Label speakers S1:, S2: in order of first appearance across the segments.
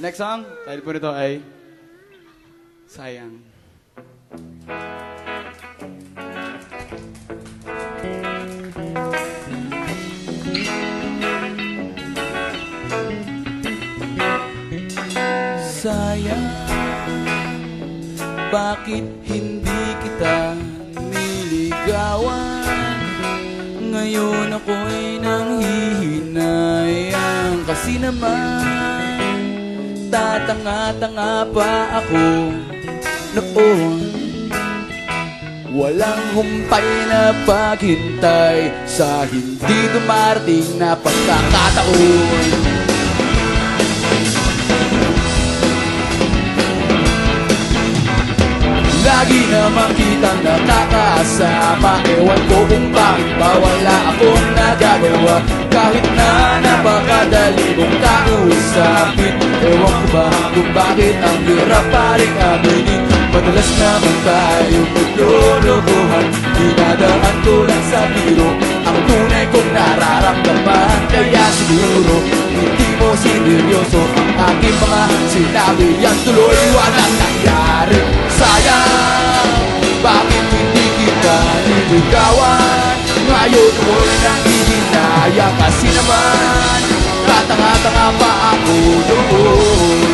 S1: Next song, title po nito ay Sayang. Sayang, bakit hindi kita niligawan? Ngayon ako'y nanghihinayang Kasi naman Tatanga-tanga pa ako noon. Walang humpay na paghintay Sa hindi dumarating na pagkakataon. Lagi naman kitang nakakasama. Ewan ko kung bakit ba wala akong nagagawa Kahit na napakadali mong kausapin Ewan ko ba kung bakit ang hirap pa rin aminin Madalas naman tayo maglulubuhan Dinadaan ko lang sa biro. Ang tunay kong nararamdaman Kaya siguro hindi mo sineryoso Ang aking mga sinabi. Yan tuloy walang nangyari. Sayang Bakit hindi kita niligawan? Ngayon mo'y nangihinaya Kasi naman Tatanga-tanga pa ako noon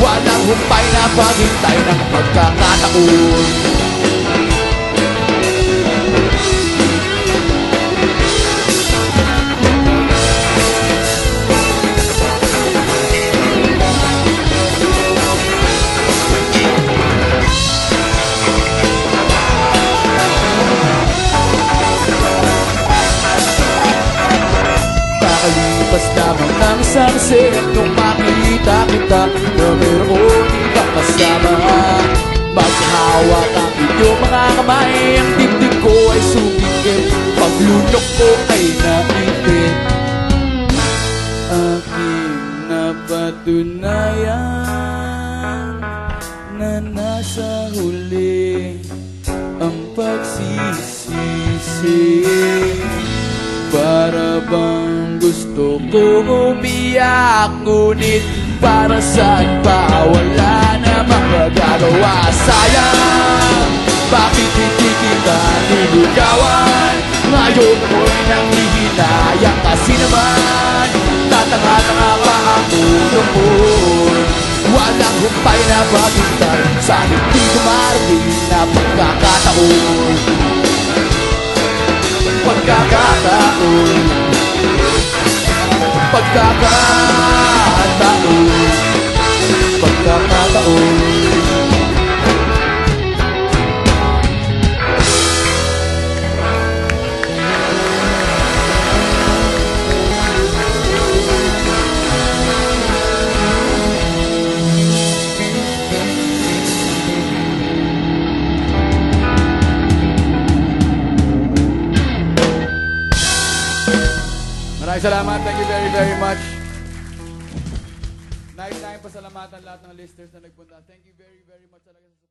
S1: Walang humpay na paghintay ng pagkakataon sunset Nung makita kita Na meron ibang kasama. Maghawak ang inyong mga kamay Ang dibdib ko ay sumingit Paglunok ko ay naipit Aking napatunayan Na nasa huli ko umiyak Ngunit para saan pa wala namang magagawa. Sayang, bakit hindi kita niligawan Ngayon mo'y nangihinayang kasi naman Tatanga-tanga pa ako noon Walang humpay na paghintay Sa hindi dumarating na pagkakataon. Pagkakataon Pagkakataon salamat. Thank you very, very much. Nice time pasalamatan lahat ng listeners na nagpunta. Thank you very, very much talaga